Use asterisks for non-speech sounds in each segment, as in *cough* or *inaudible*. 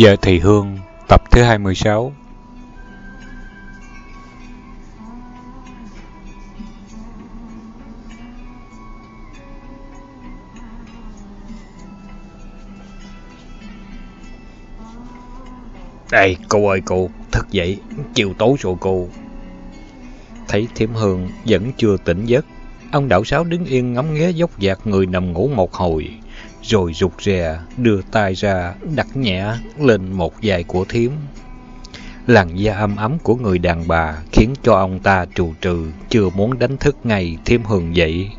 Vợ Thị Hương, tập thứ 26 Đây, cô ơi cô, thức dậy, chiều tối rồi cô. Thấy Thiểm Hương vẫn chưa tỉnh giấc, ông đạo sáo đứng yên ngắm nghé dốc dạc người nằm ngủ một hồi, rồi rụt rè đưa tay ra đặt nhẹ lên một vai của thiếm. Làn da âm ấm của người đàn bà khiến cho ông ta trù trừ, chưa muốn đánh thức ngay thiếm Hương dậy.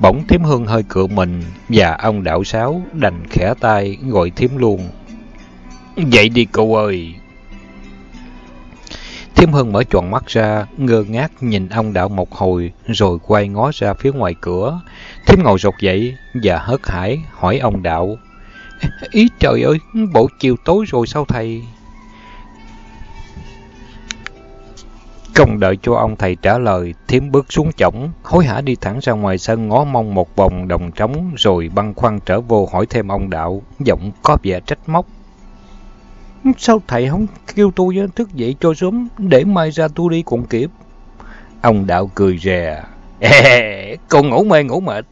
Bỗng thiếm Hương hơi cựa mình và ông đạo sáo đành khẽ tay gọi thiếm luôn. Dậy đi cậu ơi! Thiêm Hưng mở tròn mắt ra, ngơ ngác nhìn ông đạo một hồi, rồi quay ngó ra phía ngoài cửa. Thiêm ngồi rột dậy và hớt hải hỏi ông đạo. Ý trời ơi, bộ chiều tối rồi sao thầy? Không đợi cho ông thầy trả lời, Thiêm bước xuống chổng, hối hả đi thẳng ra ngoài sân ngó mong một vòng đồng trống, rồi băng khoăn trở vô hỏi thêm ông đạo, giọng có vẻ trách móc. Sao thầy không kêu tôi ờ, thức dậy cho sớm để mai ra tôi đi còn kịp? Ông đạo cười rè. Ê, con ngủ mê ngủ mệt.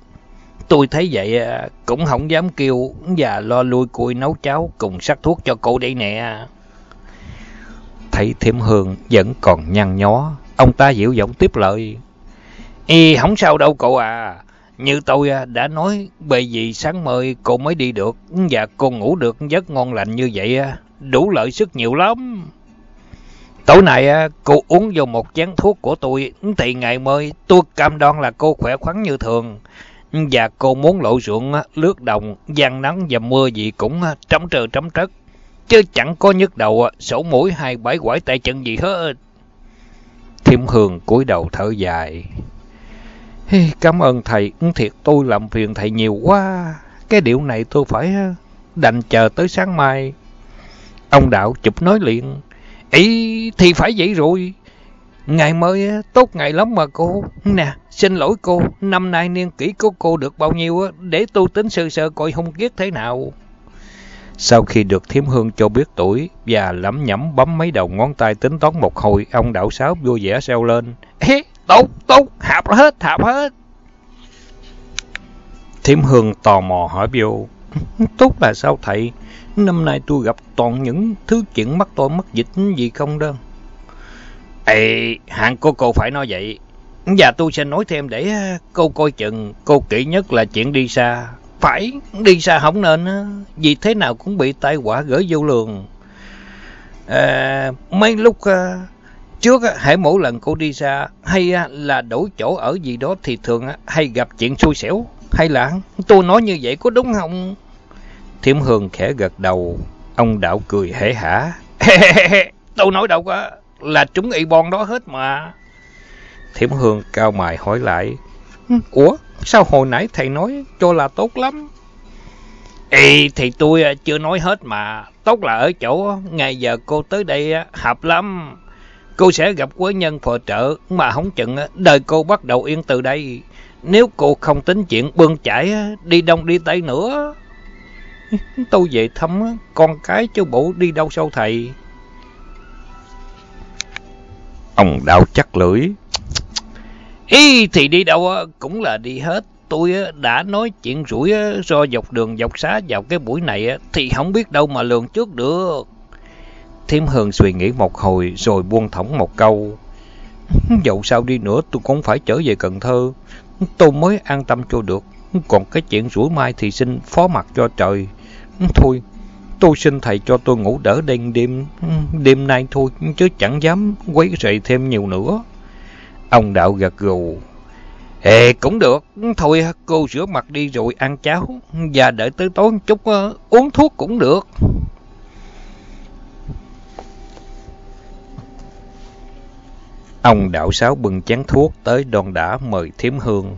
Tôi thấy vậy ờ, cũng không dám kêu và lo lui cùi nấu cháo cùng sắc thuốc cho cô đây nè. Thấy thiểm hương vẫn còn nhăn nhó. Ông ta dịu giọng tiếp lời. Ê, không sao đâu cậu à. Như tôi ờ, đã nói, bởi vì sáng mời cô mới đi được và cô ngủ được giấc ngon lành như vậy đủ lợi sức nhiều lắm. Tối nay cô uống vô một chén thuốc của tôi thì ngày mới tôi cam đoan là cô khỏe khoắn như thường. Và cô muốn lộ ruộng, lướt đồng, gian nắng và mưa gì cũng trống trơ trống trất. Chứ chẳng có nhức đầu, sổ mũi hay bãi quải tay chân gì hết. Thiêm Hương cúi đầu thở dài. Cảm ơn thầy, thiệt tôi làm phiền thầy nhiều quá. Cái điệu này tôi phải đành chờ tới sáng mai. Ông đạo chụp nói liền. Ý thì phải vậy rồi. Ngày mới tốt ngày lắm mà cô. Nè, xin lỗi cô, năm nay niên kỷ của cô được bao nhiêu để tôi tính sơ sơ coi hung kiết thế nào. Sau khi được thiếm hương cho biết tuổi và lẩm nhẩm bấm mấy đầu ngón tay tính toán một hồi, ông đạo sáo vui vẻ reo lên. Ê, tốt, tốt, hạp hết, hạp hết. Thiếm hương tò mò hỏi vô. *laughs* Tốt là sao thầy? Năm nay tôi gặp toàn những thứ chuyện mắc tôi mất dịch gì không đó. Ê, hạng cô cô phải nói vậy. Và tôi sẽ nói thêm để à, cô coi chừng, cô kỹ nhất là chuyện đi xa. Phải, đi xa không nên, vì thế nào cũng bị tai họa gửi vô lường. À, mấy lúc à, trước, hãy mỗi lần cô đi xa, hay là đổi chỗ ở gì đó thì thường hay gặp chuyện xui xẻo. Hay là tôi nói như vậy có đúng không? Thiểm Hương khẽ gật đầu, ông đạo cười hể hả. *laughs* Tôi nói đâu có, là chúng y bon đó hết mà. Thiểm Hương cao mày hỏi lại. Ủa, sao hồi nãy thầy nói cho là tốt lắm? Ê, thì tôi à, chưa nói hết mà. Tốt là ở chỗ, ngày giờ cô tới đây hợp lắm. Cô sẽ gặp quý nhân phò trợ, mà không chừng đời cô bắt đầu yên từ đây. Nếu cô không tính chuyện bươn chải, đi đông đi tây nữa. *laughs* Tôi về thăm con cái chứ bộ đi đâu sao thầy? Ông đạo chắc lưỡi. Ý thì đi đâu cũng là đi hết. Tôi đã nói chuyện rủi do dọc đường dọc xá vào cái buổi này thì không biết đâu mà lường trước được. Thiêm Hương suy nghĩ một hồi rồi buông thõng một câu. *laughs* Dẫu sao đi nữa tôi cũng phải trở về Cần Thơ. Tôi mới an tâm cho được. Còn cái chuyện rủi mai thì xin phó mặt cho trời. Thôi, tôi xin thầy cho tôi ngủ đỡ đêm đêm, đêm nay thôi, chứ chẳng dám quấy rầy thêm nhiều nữa. Ông đạo gật gù. Ê, cũng được. Thôi, cô rửa mặt đi rồi ăn cháo. Và đợi tới tối chút uh, uống thuốc cũng được. Ông đạo sáo bưng chén thuốc tới đòn đã mời thiếm hương.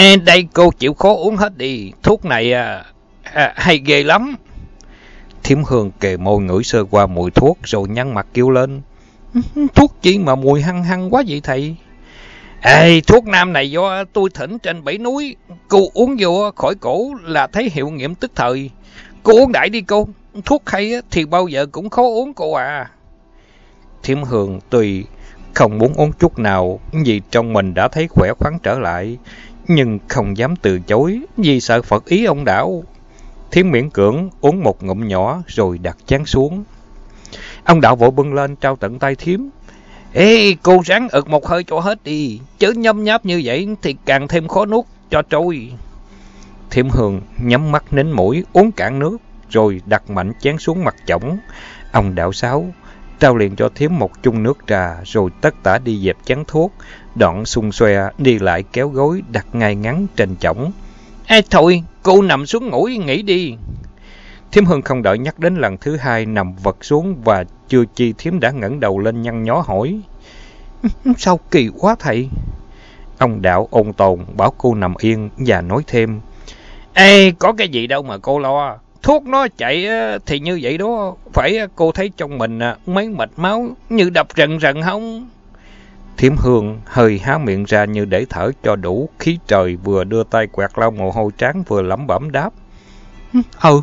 Ê, đây cô chịu khó uống hết đi. Thuốc này à, à, hay ghê lắm. Thiểm Hương kề môi ngửi sơ qua mùi thuốc rồi nhăn mặt kêu lên. *laughs* Thuốc chi mà mùi hăng hăng quá vậy thầy? Ê, thuốc nam này do tôi thỉnh trên bảy núi. Cô uống vô khỏi cổ là thấy hiệu nghiệm tức thời. Cô uống đại đi cô. thuốc hay thì bao giờ cũng khó uống cô à. Thiểm Hương tùy không muốn uống chút nào vì trong mình đã thấy khỏe khoắn trở lại, nhưng không dám từ chối vì sợ Phật ý ông đảo. Thiến miễn cưỡng uống một ngụm nhỏ rồi đặt chén xuống. Ông đạo vội bưng lên trao tận tay thiếm. Ê, cô ráng ực một hơi cho hết đi, chứ nhâm nháp như vậy thì càng thêm khó nuốt cho trôi. Thiểm hường nhắm mắt nín mũi uống cạn nước rồi đặt mạnh chén xuống mặt chổng. Ông đạo sáu trao liền cho thiếm một chung nước trà rồi tất tả đi dẹp chén thuốc, đoạn xung xoe đi lại kéo gối đặt ngay ngắn trên chổng. Ê thôi, cô nằm xuống ngủ nghỉ đi. Thiếm Hương không đợi nhắc đến lần thứ hai nằm vật xuống và chưa chi Thiếm đã ngẩng đầu lên nhăn nhó hỏi. *laughs* Sao kỳ quá thầy? Ông đạo ôn tồn bảo cô nằm yên và nói thêm. Ê, có cái gì đâu mà cô lo. Thuốc nó chạy thì như vậy đó. Phải cô thấy trong mình mấy mạch máu như đập rần rần không? Thiểm Hương hơi há miệng ra như để thở cho đủ khí trời vừa đưa tay quẹt lau mồ hôi trán vừa lẩm bẩm đáp. Ừ,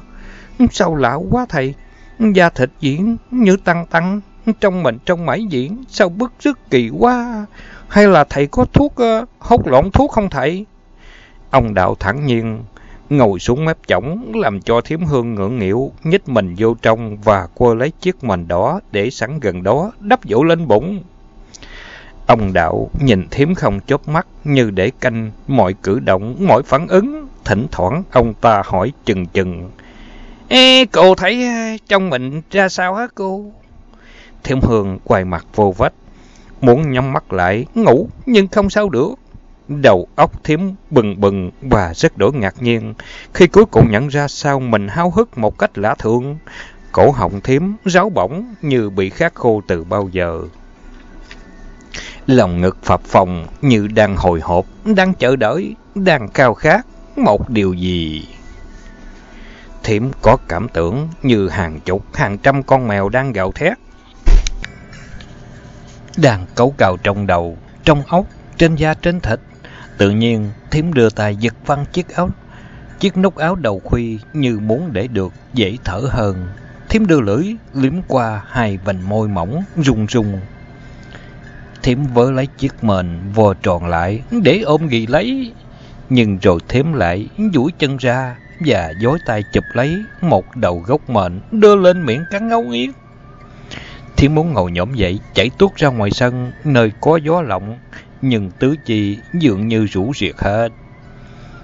sao lạ quá thầy. Da thịt diễn như tăng tăng, trong mình trong mãi diễn, sao bức rất kỳ quá. Hay là thầy có thuốc, uh, hốt lộn thuốc không thầy? Ông đạo thẳng nhiên ngồi xuống mép chổng, làm cho thiếm hương ngưỡng nghịu, nhích mình vô trong và quơ lấy chiếc mền đỏ để sẵn gần đó, đắp dỗ lên bụng. Ông đạo nhìn thiếm không chớp mắt như để canh mọi cử động, mọi phản ứng. Thỉnh thoảng ông ta hỏi chừng chừng. Ê, cô thấy trong mình ra sao hả cô? Thiểm Hương quay mặt vô vách, muốn nhắm mắt lại, ngủ nhưng không sao được. Đầu óc thiếm bừng bừng và rất đổi ngạc nhiên khi cuối cùng nhận ra sao mình háo hức một cách lạ thường. Cổ họng thiếm ráo bỏng như bị khát khô từ bao giờ. Lòng ngực phập phồng như đang hồi hộp, đang chờ đợi, đang cao khát một điều gì. Thiểm có cảm tưởng như hàng chục, hàng trăm con mèo đang gào thét. Đang cấu cào trong đầu, trong ốc, trên da trên thịt. Tự nhiên, Thím đưa tay giật văng chiếc áo, chiếc nút áo đầu khuy như muốn để được dễ thở hơn. Thím đưa lưỡi, liếm qua hai vành môi mỏng, rung rung. Thím vỡ lấy chiếc mền, vò tròn lại, để ôm ghi lấy. Nhưng rồi Thím lại, duỗi chân ra, và dối tay chụp lấy một đầu gốc mền đưa lên miệng cắn ngấu nghiến. Thím muốn ngồi nhổm dậy, chạy tuốt ra ngoài sân, nơi có gió lộng, nhưng tứ chi dường như rủ riệt hết.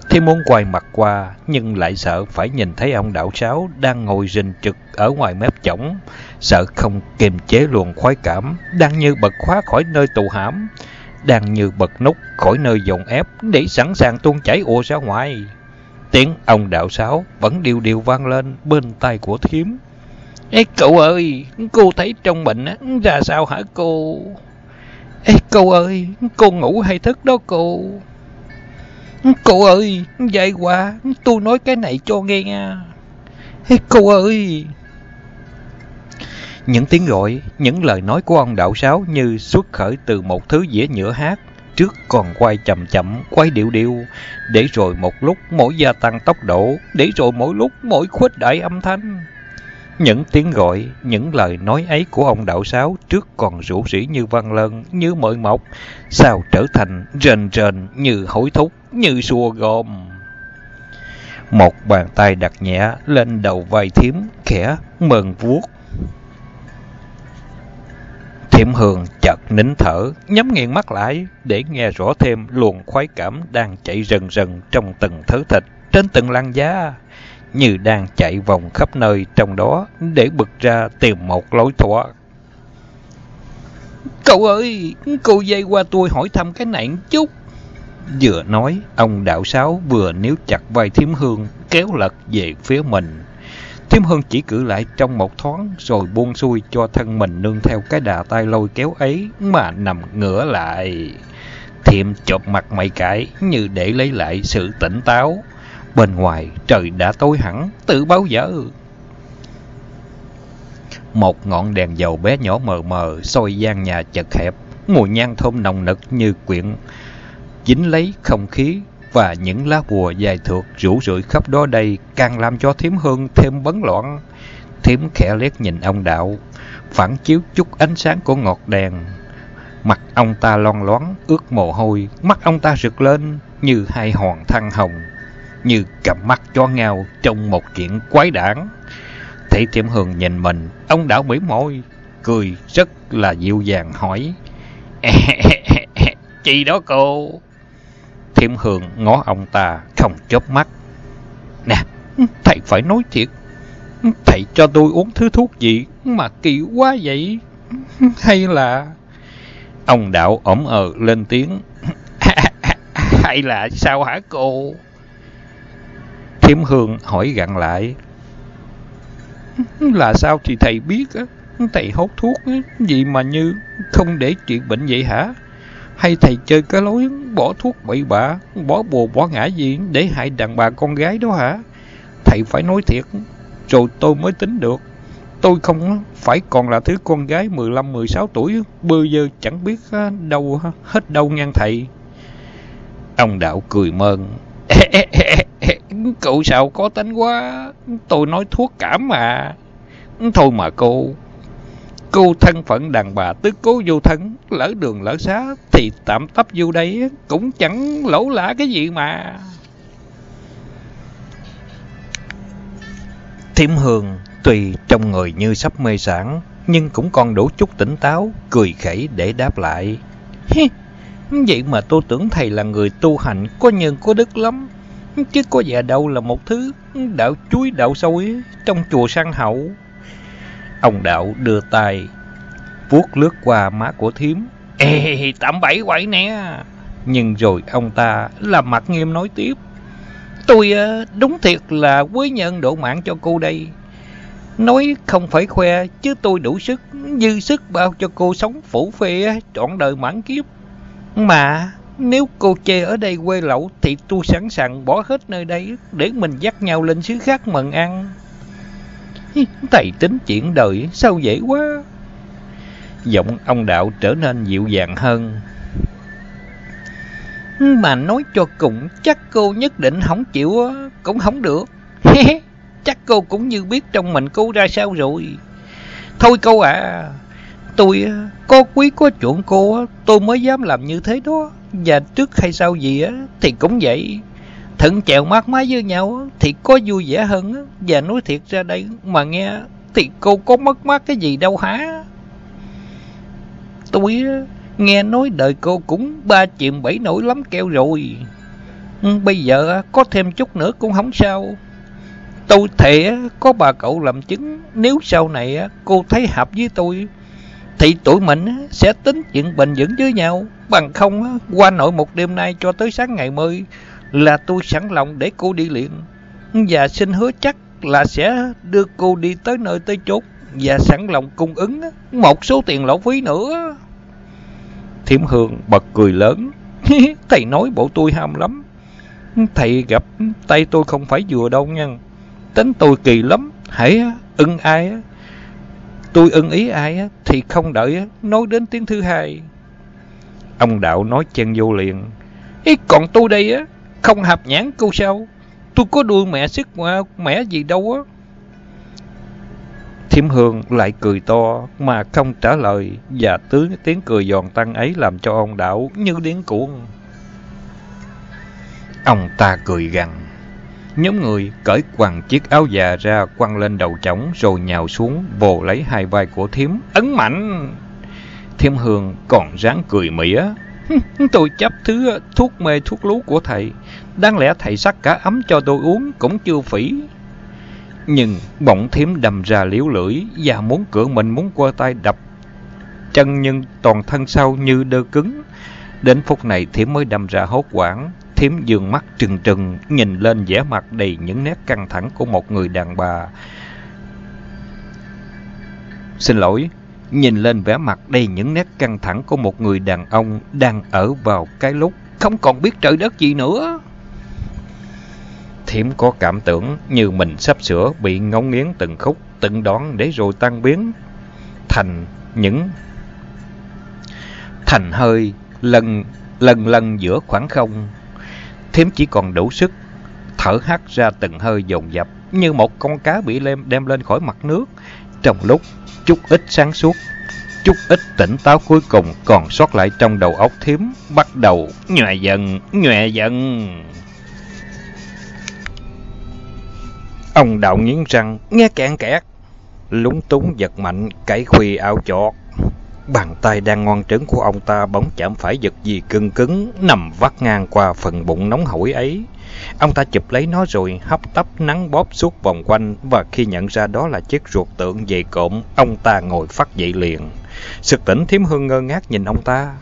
Thì muốn quay mặt qua, nhưng lại sợ phải nhìn thấy ông đạo sáo đang ngồi rình trực ở ngoài mép chổng, sợ không kiềm chế luồng khoái cảm, đang như bật khóa khỏi nơi tù hãm, đang như bật nút khỏi nơi dồn ép để sẵn sàng tuôn chảy ùa ra ngoài. Tiếng ông đạo sáo vẫn điều điều vang lên bên tay của thiếm. Ê cậu ơi, cô thấy trong bệnh ra sao hả cô? Ê cô ơi, cô ngủ hay thức đó cô? Cô ơi, dậy qua, tôi nói cái này cho nghe nha. Ê cô ơi! Những tiếng gọi, những lời nói của ông đạo sáo như xuất khởi từ một thứ dĩa nhựa hát trước còn quay chậm chậm, quay điệu điệu, để rồi một lúc mỗi gia tăng tốc độ, để rồi mỗi lúc mỗi khuếch đại âm thanh. Những tiếng gọi, những lời nói ấy của ông đạo sáo trước còn rủ rỉ như văn lân, như mợi mọc, sao trở thành rền rền như hối thúc, như xua gom. Một bàn tay đặt nhẹ lên đầu vai thiếm, khẽ mờn vuốt. Thiểm Hương chợt nín thở, nhắm nghiền mắt lại để nghe rõ thêm luồng khoái cảm đang chạy rần rần trong từng thớ thịt, trên từng làn da, như đang chạy vòng khắp nơi trong đó để bực ra tìm một lối thoát. Cậu ơi, cô dây qua tôi hỏi thăm cái này chút. Vừa nói, ông đạo sáo vừa níu chặt vai Thiểm Hương, kéo lật về phía mình. Thiếm Hương chỉ cử lại trong một thoáng rồi buông xuôi cho thân mình nương theo cái đà tay lôi kéo ấy mà nằm ngửa lại. Thiệm chộp mặt mày cãi như để lấy lại sự tỉnh táo. Bên ngoài trời đã tối hẳn từ bao giờ. Một ngọn đèn dầu bé nhỏ mờ mờ soi gian nhà chật hẹp, mùi nhang thơm nồng nực như quyện dính lấy không khí và những lá bùa dài thượt rủ rượi khắp đó đây càng làm cho thiếm hương thêm bấn loạn. Thiếm khẽ liếc nhìn ông đạo, phản chiếu chút ánh sáng của ngọt đèn. Mặt ông ta lon loáng, ướt mồ hôi, mắt ông ta rực lên như hai hòn than hồng, như cặp mắt cho ngao trong một chuyện quái đản. Thị Thiểm Hường nhìn mình, ông đảo mỉm môi, cười rất là dịu dàng hỏi. *laughs* Chị đó cô? Thiểm Hường ngó ông ta, không chớp mắt. Nè, thầy phải nói thiệt. Thầy cho tôi uống thứ thuốc gì mà kỳ quá vậy? Hay là... Ông đạo ổng ờ lên tiếng. *laughs* Hay là sao hả cô? Thiếm Hương hỏi gặn lại. Là sao thì thầy biết á? Thầy hốt thuốc gì mà như không để trị bệnh vậy hả? Hay thầy chơi cái lối bỏ thuốc bậy bạ, bỏ bùa bỏ ngã gì để hại đàn bà con gái đó hả? Thầy phải nói thiệt, rồi tôi mới tính được. Tôi không phải còn là thứ con gái 15-16 tuổi, bơ giờ chẳng biết đâu hết đâu ngang thầy. Ông đạo cười mơn. *laughs* Cậu sao có tính quá, tôi nói thuốc cảm mà. Thôi mà cô, cô thân phận đàn bà tứ cố vô thân, lỡ đường lỡ xá, thì tạm tấp vô đây cũng chẳng lỗ lã cái gì mà. Thiểm Hương tuy trong người như sắp mê sản, nhưng cũng còn đủ chút tỉnh táo, cười khẩy để đáp lại. Vậy mà tôi tưởng thầy là người tu hành, có nhân có đức lắm. Chứ có vẻ đâu là một thứ đạo chuối đạo sôi trong chùa săn hậu. Ông đạo đưa tay, vuốt lướt qua má của thiếm. Ê, tạm bảy quậy nè. Nhưng rồi ông ta làm mặt nghiêm nói tiếp. Tôi đúng thiệt là quý nhân độ mạng cho cô đây. Nói không phải khoe, chứ tôi đủ sức, dư sức bao cho cô sống phủ phê trọn đời mãn kiếp. Mà nếu cô chê ở đây quê lậu thì tôi sẵn sàng bỏ hết nơi đây để mình dắt nhau lên xứ khác mần ăn. Thầy tính chuyện đời sao dễ quá. Giọng ông đạo trở nên dịu dàng hơn. Mà nói cho cùng chắc cô nhất định không chịu cũng không được. *laughs* chắc cô cũng như biết trong mình cô ra sao rồi. Thôi cô à, tôi có quý có chuộng cô tôi mới dám làm như thế đó. Và trước hay sau gì á, thì cũng vậy. Thận chèo mát mái với nhau thì có vui vẻ hơn. Và nói thiệt ra đây mà nghe thì cô có mất mát cái gì đâu hả? Tôi nghe nói đời cô cũng ba chìm bảy nổi lắm keo rồi. Ừ, bây giờ có thêm chút nữa cũng không sao. Tôi thể có bà cậu làm chứng, nếu sau này cô thấy hợp với tôi, thì tụi mình sẽ tính chuyện bền vững với nhau. Bằng không qua nội một đêm nay cho tới sáng ngày mới là tôi sẵn lòng để cô đi liền. Và xin hứa chắc là sẽ đưa cô đi tới nơi tới chốt và sẵn lòng cung ứng một số tiền lỗ phí nữa. Thiểm Hương bật cười lớn. *laughs* Thầy nói bộ tôi ham lắm. Thầy gặp tay tôi không phải vừa đâu nha. Tính tôi kỳ lắm. Hãy ưng ai tôi ưng ý ai thì không đợi nói đến tiếng thứ hai. Ông đạo nói chen vô liền. Ý, còn tôi đây á, không hạp nhãn cô sao? Tôi có đuôi mẹ sức mẹ gì đâu á. Thiểm Hương lại cười to mà không trả lời và tướng tiếng cười giòn tăng ấy làm cho ông đạo như điên cuồng. Ông ta cười gằn. Nhóm người cởi quằn chiếc áo già ra quăng lên đầu chổng rồi nhào xuống vồ lấy hai vai của thiếm ấn mạnh. Thiêm Hương còn ráng cười mỉa. *laughs* Tôi chấp thứ thuốc mê thuốc lú của thầy. Đáng lẽ thầy sắc cả ấm cho tôi uống cũng chưa phỉ. Nhưng bỗng thiếm đầm ra liếu lưỡi và muốn cửa mình muốn qua tay đập. Chân nhưng toàn thân sau như đơ cứng. Đến phút này thiếm mới đầm ra hốt quảng. Thiếm dường mắt trừng trừng nhìn lên vẻ mặt đầy những nét căng thẳng của một người đàn bà. Xin lỗi, nhìn lên vẻ mặt đầy những nét căng thẳng của một người đàn ông đang ở vào cái lúc không còn biết trời đất gì nữa. Thiểm có cảm tưởng như mình sắp sửa bị ngấu nghiến từng khúc, từng đón để rồi tan biến thành những thành hơi lần lần lần giữa khoảng không. Thiểm chỉ còn đủ sức thở hắt ra từng hơi dồn dập như một con cá bị lem đem lên khỏi mặt nước. Trong lúc chút ít sáng suốt, chút ít tỉnh táo cuối cùng còn sót lại trong đầu óc thiếm, bắt đầu nhòe dần, nhòe dần. Ông đạo nghiến răng, nghe kẹn kẹt, lúng túng giật mạnh, cái khuy áo chọt. Bàn tay đang ngon trứng của ông ta bỗng chạm phải vật gì cưng cứng, nằm vắt ngang qua phần bụng nóng hổi ấy. Ông ta chụp lấy nó rồi hấp tấp nắng bóp suốt vòng quanh và khi nhận ra đó là chiếc ruột tượng dày cộm, ông ta ngồi phát dậy liền. Sực tỉnh thiếm hương ngơ ngác nhìn ông ta.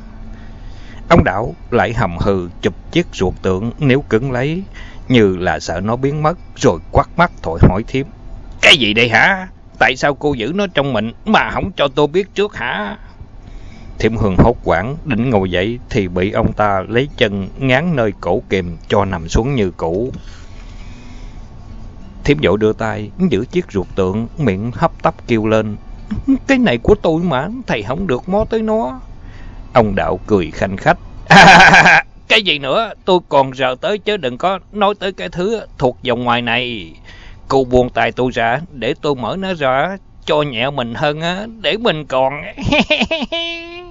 Ông đạo lại hầm hừ chụp chiếc ruột tượng nếu cứng lấy, như là sợ nó biến mất, rồi quát mắt thổi hỏi thiếm. Cái gì đây hả? Tại sao cô giữ nó trong mình mà không cho tôi biết trước hả? Thiểm Hương hốt quảng, định ngồi dậy thì bị ông ta lấy chân ngán nơi cổ kìm cho nằm xuống như cũ. Thiểm dội đưa tay, giữ chiếc ruột tượng, miệng hấp tấp kêu lên. Cái này của tôi mà, thầy không được mó tới nó. Ông đạo cười khanh khách. *laughs* cái gì nữa, tôi còn rờ tới chứ đừng có nói tới cái thứ thuộc dòng ngoài này. Cô buông tay tôi ra, để tôi mở nó ra, cho nhẹ mình hơn á, để mình còn... *laughs*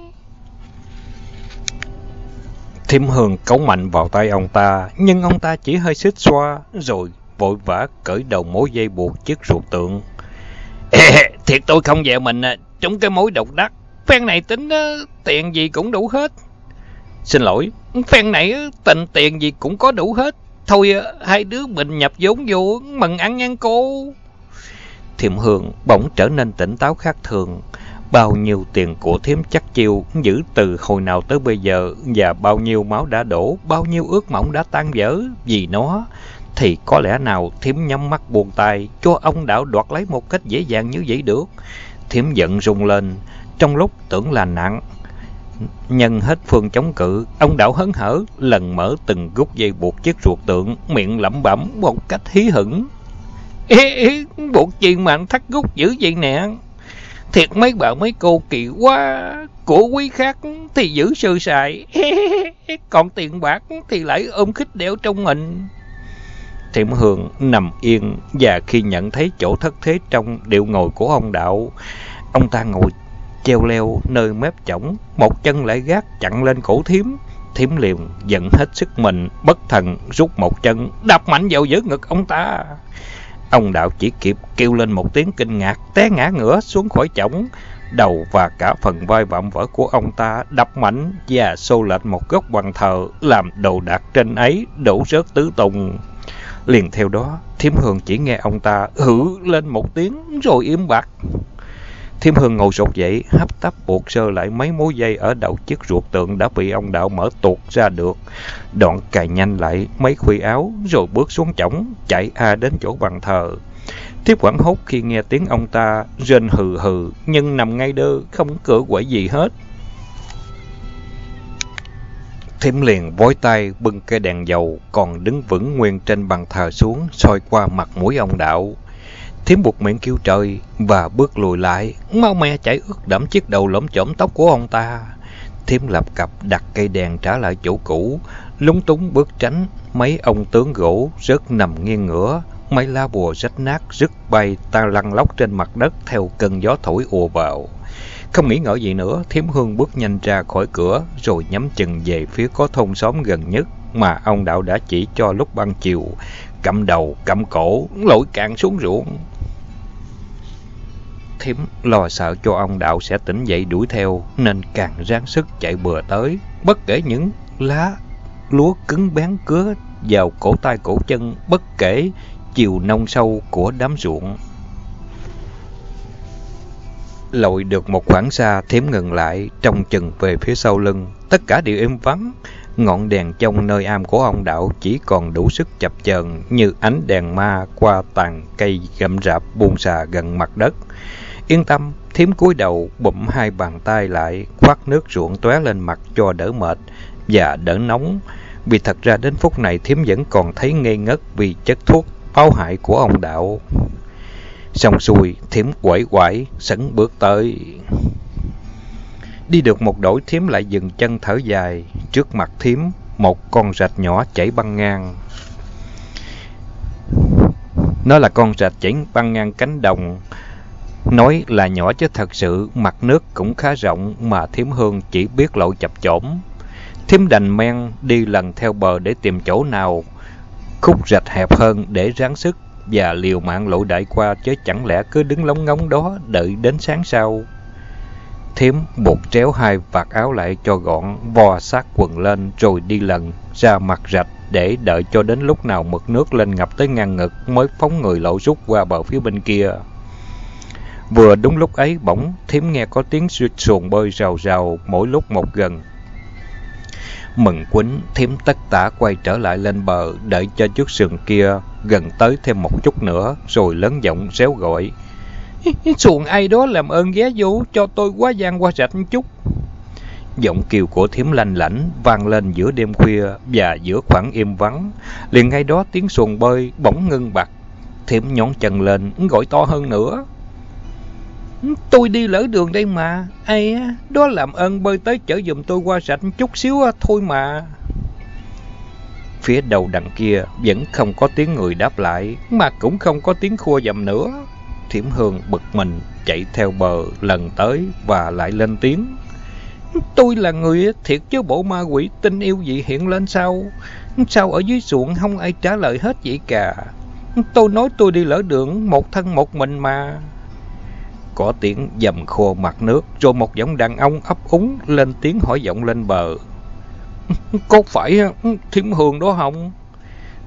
Thiểm Hương cấu mạnh vào tay ông ta, nhưng ông ta chỉ hơi xích xoa, rồi vội vã cởi đầu mối dây buộc chiếc ruột tượng. Ê, thiệt tôi không về mình, à, trúng cái mối độc đắc. Phen này tính tiền gì cũng đủ hết. Xin lỗi, phen này tình tiền gì cũng có đủ hết. Thôi hai đứa mình nhập vốn vô, mừng ăn nhan cô. Thiểm Hương bỗng trở nên tỉnh táo khác thường. Bao nhiêu tiền của thiếm chắc chiêu giữ từ hồi nào tới bây giờ và bao nhiêu máu đã đổ, bao nhiêu ước mộng đã tan vỡ vì nó, thì có lẽ nào thiếm nhắm mắt buông tay cho ông đạo đoạt lấy một cách dễ dàng như vậy được. Thiếm giận rung lên, trong lúc tưởng là nặng. Nhân hết phương chống cự, ông đạo hấn hở, lần mở từng gút dây buộc chiếc ruột tượng, miệng lẩm bẩm một cách hí hửng. Ê, ê, buộc gì mà anh thắt gút dữ vậy nè? Thiệt mấy bạn mấy cô kỳ quá, của quý khác thì giữ sơ sài, *laughs* còn tiền bạc thì lại ôm khích đeo trong mình. Thiểm Hương nằm yên và khi nhận thấy chỗ thất thế trong điệu ngồi của ông đạo, ông ta ngồi treo leo nơi mép chổng, một chân lại gác chặn lên cổ thiếm. Thiếm liền giận hết sức mình, bất thần rút một chân, đạp mạnh vào giữa ngực ông ta. Ông đạo chỉ kịp kêu lên một tiếng kinh ngạc, té ngã ngửa xuống khỏi chổng. Đầu và cả phần vai vạm vỡ của ông ta đập mạnh và xô lệch một góc bàn thờ, làm đồ đạc trên ấy đổ rớt tứ tùng. Liền theo đó, Thiểm Hương chỉ nghe ông ta hử lên một tiếng rồi im bặt. Thiêm Hương ngồi sột dậy, hấp tấp buộc sơ lại mấy mối dây ở đầu chiếc ruột tượng đã bị ông đạo mở tuột ra được. Đoạn cài nhanh lại mấy khuy áo, rồi bước xuống chổng, chạy a đến chỗ bàn thờ. Thiếp quảng hốt khi nghe tiếng ông ta rên hừ hừ, nhưng nằm ngay đơ, không cửa quậy gì hết. Thiểm liền vối tay bưng cây đèn dầu, còn đứng vững nguyên trên bàn thờ xuống, soi qua mặt mũi ông đạo. Thiếm buộc miệng kêu trời và bước lùi lại, mau me chảy ướt đẫm chiếc đầu lõm chổm tóc của ông ta. Thiếm lập cặp đặt cây đèn trả lại chỗ cũ, lúng túng bước tránh, mấy ông tướng gỗ rớt nằm nghiêng ngửa, mấy lá bùa rách nát rứt bay ta lăn lóc trên mặt đất theo cơn gió thổi ùa vào. Không nghĩ ngợi gì nữa, Thiếm Hương bước nhanh ra khỏi cửa rồi nhắm chừng về phía có thôn xóm gần nhất mà ông đạo đã chỉ cho lúc ban chiều, cầm đầu, cầm cổ, lội cạn xuống ruộng. Thiếm lo sợ cho ông đạo sẽ tỉnh dậy đuổi theo, nên càng ráng sức chạy bừa tới, bất kể những lá lúa cứng bén cứa vào cổ tay cổ chân, bất kể chiều nông sâu của đám ruộng. Lội được một khoảng xa, thiếm ngừng lại, trông chừng về phía sau lưng, tất cả đều im vắng. Ngọn đèn trong nơi am của ông đạo chỉ còn đủ sức chập chờn như ánh đèn ma qua tàn cây gậm rạp buông xà gần mặt đất. Yên tâm, thiếm cúi đầu bụm hai bàn tay lại, khoát nước ruộng tóe lên mặt cho đỡ mệt và đỡ nóng. Vì thật ra đến phút này thiếm vẫn còn thấy ngây ngất vì chất thuốc báo hại của ông đạo. Xong xuôi, thiếm quẩy quải, sấn bước tới. Đi được một đổi thiếm lại dừng chân thở dài, trước mặt thiếm một con rạch nhỏ chảy băng ngang. Nó là con rạch chảy băng ngang cánh đồng. Nói là nhỏ chứ thật sự mặt nước cũng khá rộng mà thiếm hương chỉ biết lộ chập chổm. Thiếm đành men đi lần theo bờ để tìm chỗ nào khúc rạch hẹp hơn để ráng sức và liều mạng lội đại qua chứ chẳng lẽ cứ đứng lóng ngóng đó đợi đến sáng sau. Thiếm buộc tréo hai vạt áo lại cho gọn, vo sát quần lên rồi đi lần ra mặt rạch để đợi cho đến lúc nào mực nước lên ngập tới ngang ngực mới phóng người lộ rút qua bờ phía bên kia. Vừa đúng lúc ấy bỗng Thiếm nghe có tiếng xuồng bơi rào rào mỗi lúc một gần. Mừng quýnh, Thiếm tất tả quay trở lại lên bờ đợi cho chiếc sườn kia gần tới thêm một chút nữa rồi lớn giọng réo gọi. *laughs* Xuồng ai đó làm ơn ghé vô cho tôi quá gian qua rạch chút. Giọng kêu của thiếm lanh lảnh vang lên giữa đêm khuya và giữa khoảng im vắng. Liền ngay đó tiếng xuồng bơi bỗng ngưng bặt. Thiếm nhón chân lên, gọi to hơn nữa. Tôi đi lỡ đường đây mà. Ai á, đó làm ơn bơi tới chở giùm tôi qua rạch chút xíu thôi mà. Phía đầu đằng kia vẫn không có tiếng người đáp lại, mà cũng không có tiếng khua dầm nữa. Thiểm Hương bực mình chạy theo bờ lần tới và lại lên tiếng. Tôi là người thiệt chứ bộ ma quỷ tình yêu gì hiện lên sao? Sao ở dưới ruộng không ai trả lời hết vậy cả? Tôi nói tôi đi lỡ đường, một thân một mình mà. Có tiếng dầm khô mặt nước, rồi một giọng đàn ông ấp úng lên tiếng hỏi giọng lên bờ. Có phải Thiểm Hương đó không?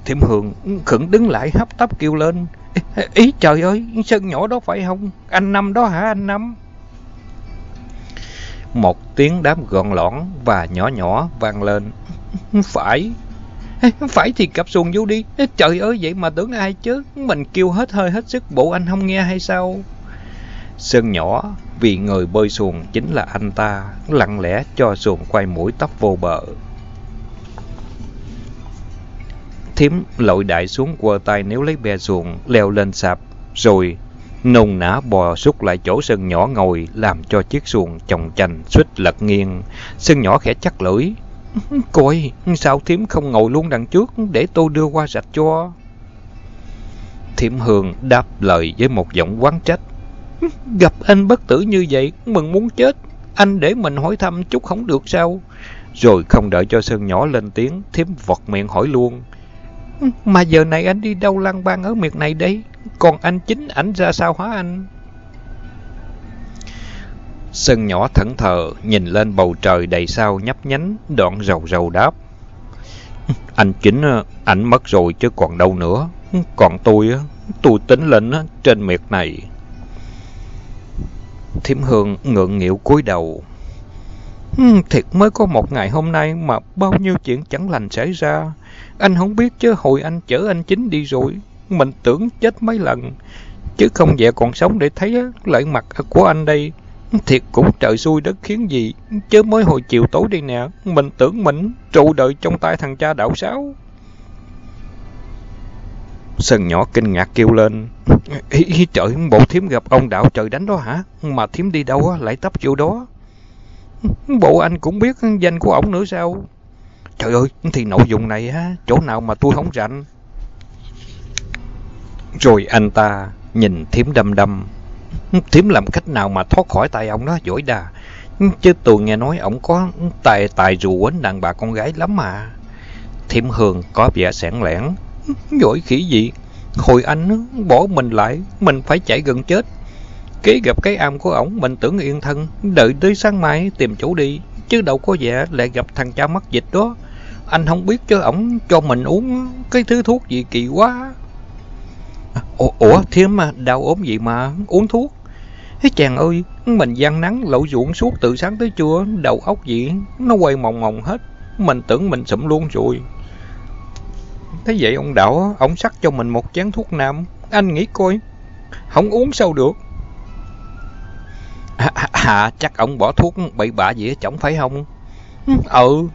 Thiểm Hương khẩn đứng lại hấp tấp kêu lên. Ý trời ơi, sân nhỏ đó phải không? Anh Năm đó hả anh Năm? Một tiếng đám gọn lõn và nhỏ nhỏ vang lên. Phải. Phải thì cặp xuồng vô đi. Trời ơi, vậy mà tưởng ai chứ? Mình kêu hết hơi hết sức, bộ anh không nghe hay sao? Sơn nhỏ, vì người bơi xuồng chính là anh ta, lặng lẽ cho xuồng quay mũi tóc vô bờ. Thiếm lội đại xuống quơ tay nếu lấy bè xuồng, leo lên sạp, rồi nôn nã bò xúc lại chỗ sân nhỏ ngồi, làm cho chiếc xuồng chồng chành, suýt lật nghiêng. Sân nhỏ khẽ chắc lưỡi. *laughs* Coi, sao Thiếm không ngồi luôn đằng trước để tôi đưa qua sạch cho? Thiểm Hương đáp lời với một giọng quán trách. *laughs* Gặp anh bất tử như vậy, mừng muốn chết. Anh để mình hỏi thăm chút không được sao? Rồi không đợi cho Sơn nhỏ lên tiếng, Thiếm vọt miệng hỏi luôn. Mà giờ này anh đi đâu lang bang ở miệt này đấy? Còn anh chính ảnh ra sao hả anh? Sơn nhỏ thẫn thờ, nhìn lên bầu trời đầy sao nhấp nhánh, đoạn rầu rầu đáp. *laughs* Anh chính, ờ, ảnh mất rồi chứ còn đâu nữa. Còn tôi, ờ, tôi tính lên ờ, trên miệt này. Thiểm Hương ngượng nghịu cúi đầu. Thiệt mới có một ngày hôm nay mà bao nhiêu chuyện chẳng lành xảy ra. Anh không biết chứ hồi anh chở anh chính đi rồi, mình tưởng chết mấy lần. Chứ không vậy còn sống để thấy lại mặt của anh đây. Thiệt cũng trời xui đất khiến gì, chứ mới hồi chiều tối đi nè, mình tưởng mình trụ đợi trong tay thằng cha đạo sáu. Sơn nhỏ kinh ngạc kêu lên. Ý, ý trời, bộ thiếm gặp ông đạo trời đánh đó hả? Mà thiếm đi đâu lại tấp vô đó? *laughs* Bộ anh cũng biết danh của ổng nữa sao? Trời ơi, thì nội dung này á, chỗ nào mà tôi không rảnh. Rồi anh ta nhìn thiếm đâm đâm. Thiếm làm cách nào mà thoát khỏi tay ông đó giỏi đà. Chứ tôi nghe nói ổng có tài tài rù quấn đàn bà con gái lắm mà. Thiểm Hương có vẻ sẻn lẻn. Giỏi khỉ gì? Hồi anh bỏ mình lại, mình phải chạy gần chết. Kế gặp cái am của ổng, mình tưởng yên thân, đợi tới sáng mai tìm chỗ đi. Chứ đâu có vẻ lại gặp thằng cha mắc dịch đó. Anh không biết chứ ổng cho mình uống cái thứ thuốc gì kỳ quá. Ủa, ủa thiếm mà đau ốm gì mà uống thuốc? Thế chàng ơi, mình gian nắng lậu ruộng suốt từ sáng tới trưa, đầu óc gì, nó quay mòng mòng hết. Mình tưởng mình sụm luôn rồi. Thế vậy ông Đạo, ông sắc cho mình một chén thuốc nam. Anh nghĩ coi, không uống sao được. À, à, à chắc ông bỏ thuốc bậy bạ gì ở chổng phải không? Ừ.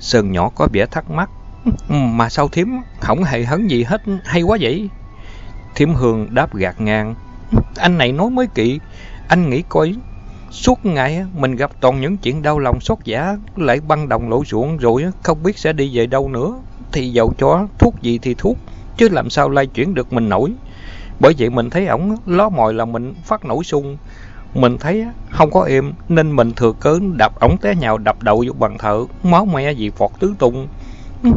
Sơn nhỏ có vẻ thắc mắc. Ừ, mà sao thím không hề hấn gì hết, hay quá vậy? Thím Hương đáp gạt ngang. Anh này nói mới kỳ, anh nghĩ coi, suốt ngày mình gặp toàn những chuyện đau lòng xót giả, lại băng đồng lộ ruộng rồi không biết sẽ đi về đâu nữa. Thì dầu cho thuốc gì thì thuốc, chứ làm sao lay chuyển được mình nổi. Bởi vậy mình thấy ổng ló mồi là mình phát nổi sung. Mình thấy không có êm nên mình thừa cớ đập ổng té nhào đập đầu vô bàn thờ, máu me gì phọt tứ tung.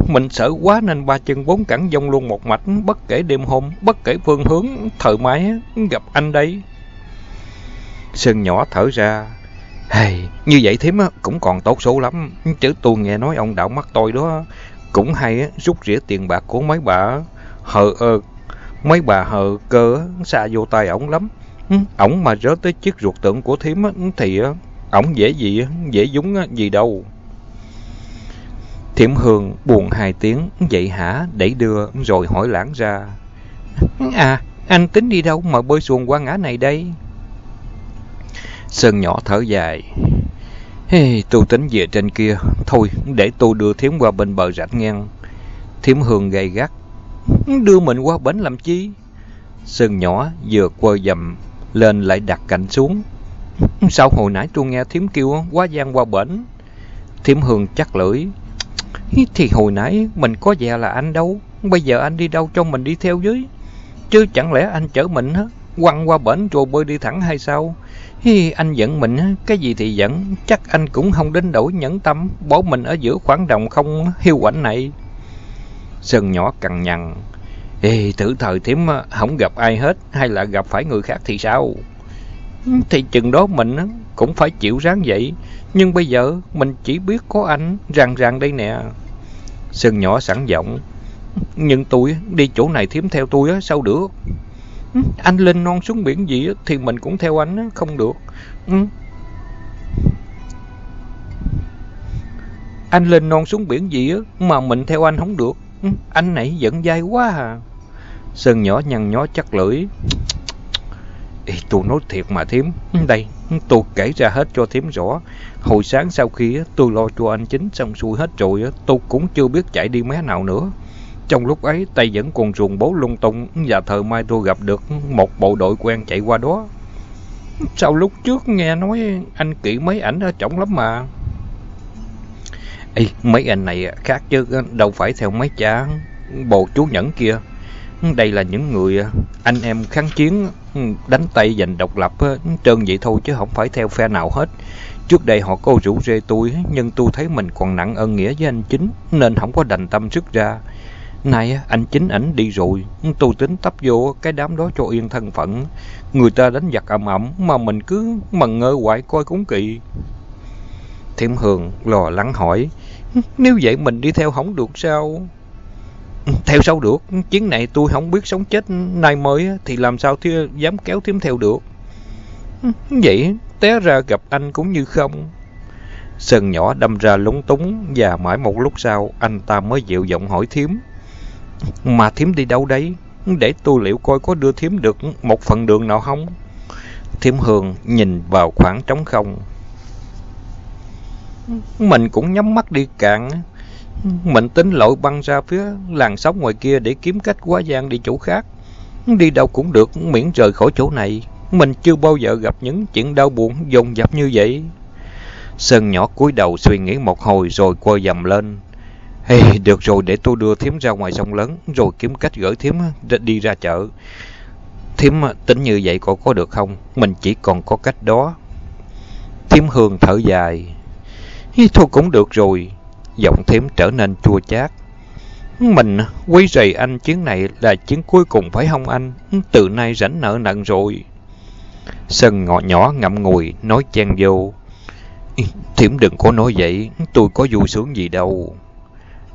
Mình sợ quá nên ba chân bốn cẳng dông luôn một mạch, bất kể đêm hôm, bất kể phương hướng, thợ máy gặp anh đây. Sơn nhỏ thở ra, hey, như vậy thím cũng còn tốt số lắm, chứ tôi nghe nói ông đạo mắt tôi đó, cũng hay rút rỉa tiền bạc của mấy bà, hờ ơ, mấy bà hờ cơ xa vô tay ổng lắm. Ổng mà rớt tới chiếc ruột tượng của thím thì ổng dễ gì, dễ dúng gì đâu. Thiểm Hương buồn hai tiếng, dậy hả, đẩy đưa, rồi hỏi lãng ra. À, anh tính đi đâu mà bơi xuồng qua ngã này đây? Sơn nhỏ thở dài. Hey, tôi tính về trên kia. Thôi, để tôi đưa Thiểm qua bên bờ rạch ngang. Thiểm Hương gay gắt. Đưa mình qua bến làm chi? Sơn nhỏ vừa quơ dầm lên lại đặt cạnh xuống. Sao hồi nãy tôi nghe thím kêu quá gian qua bển? Thím Hương chắc lưỡi. Thì hồi nãy mình có vẻ là anh đâu, bây giờ anh đi đâu cho mình đi theo dưới. Chứ chẳng lẽ anh chở mình hả quăng qua bển rồi bơi đi thẳng hay sao? Hi, anh giận mình, cái gì thì giận, chắc anh cũng không đến đổi nhẫn tâm, bỏ mình ở giữa khoảng đồng không hiu quạnh này. Sơn nhỏ cằn nhằn, Ê, thử thời thiếm ờ, không gặp ai hết, hay là gặp phải người khác thì sao? Thì chừng đó mình ờ, cũng phải chịu ráng vậy, nhưng bây giờ mình chỉ biết có anh, ràng ràng đây nè. Sơn nhỏ sẵn giọng. Nhưng tôi ờ, đi chỗ này thiếm theo tôi á, sao được? Anh lên non xuống biển gì thì mình cũng theo anh, không được. Ừ. Anh lên non xuống biển gì mà mình theo anh không được. Ừ, anh này giận dai quá à. Sơn nhỏ nhăn nhó chắc lưỡi. Ê, tôi nói thiệt mà thím. Ừ, đây, tôi kể ra hết cho thím rõ. Hồi sáng sau khi tôi lo cho anh chính xong xuôi hết rồi, tôi cũng chưa biết chạy đi mé nào nữa. Trong lúc ấy, tay vẫn còn ruồng bố lung tung và thờ mai tôi gặp được một bộ đội quen chạy qua đó. Sau lúc trước nghe nói anh kỹ mấy ảnh ở trọng lắm mà. Ê, mấy anh này khác chứ đâu phải theo mấy cha bồ chú nhẫn kia. Đây là những người à, anh em kháng chiến ừ, đánh tay giành độc lập à, trơn vậy thôi chứ không phải theo phe nào hết. Trước đây họ có rủ rê tôi nhưng tôi thấy mình còn nặng ân nghĩa với anh chính nên không có đành tâm sức ra. Này à, anh chính ảnh đi rồi, tôi tính tấp vô cái đám đó cho yên thân phận. Người ta đánh giặc ầm ầm mà mình cứ mần ngơ hoài coi cũng kỳ. Thiểm Hường lò lắng hỏi, nếu vậy mình đi theo không được sao? Theo sau được, chuyến này tôi không biết sống chết nay mới thì làm sao thưa dám kéo thiếm theo được. Vậy té ra gặp anh cũng như không. Sơn nhỏ đâm ra lúng túng và mãi một lúc sau anh ta mới dịu giọng hỏi thiếm. Mà thiếm đi đâu đấy? Để tôi liệu coi có đưa thiếm được một phần đường nào không? Thiếm Hương nhìn vào khoảng trống không. Mình cũng nhắm mắt đi cạn. Mình tính lội băng ra phía làng sóng ngoài kia để kiếm cách quá gian đi chỗ khác. Đi đâu cũng được miễn rời khỏi chỗ này. Mình chưa bao giờ gặp những chuyện đau buồn dồn dập như vậy. Sơn nhỏ cúi đầu suy nghĩ một hồi rồi quơ dầm lên. Hey, được rồi để tôi đưa thím ra ngoài sông lớn rồi kiếm cách gửi thím đi ra chợ. Thím tính như vậy có có được không? Mình chỉ còn có cách đó. Thím Hương thở dài. Thôi cũng được rồi. Giọng thím trở nên chua chát. Mình quý rầy anh chuyến này là chuyến cuối cùng phải không anh? Từ nay rảnh nợ nặng rồi. Sơn ngọ nhỏ ngậm ngùi nói chen vô. Thiểm đừng có nói vậy, tôi có vui sướng gì đâu.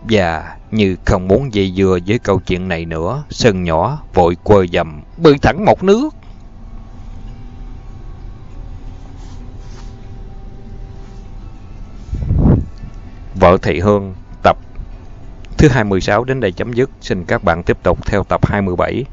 Và như không muốn dây dưa với câu chuyện này nữa, Sơn nhỏ vội quơ dầm, bơi thẳng một nước. Vợ Thị Hương tập thứ 26 đến đây chấm dứt. Xin các bạn tiếp tục theo tập 27.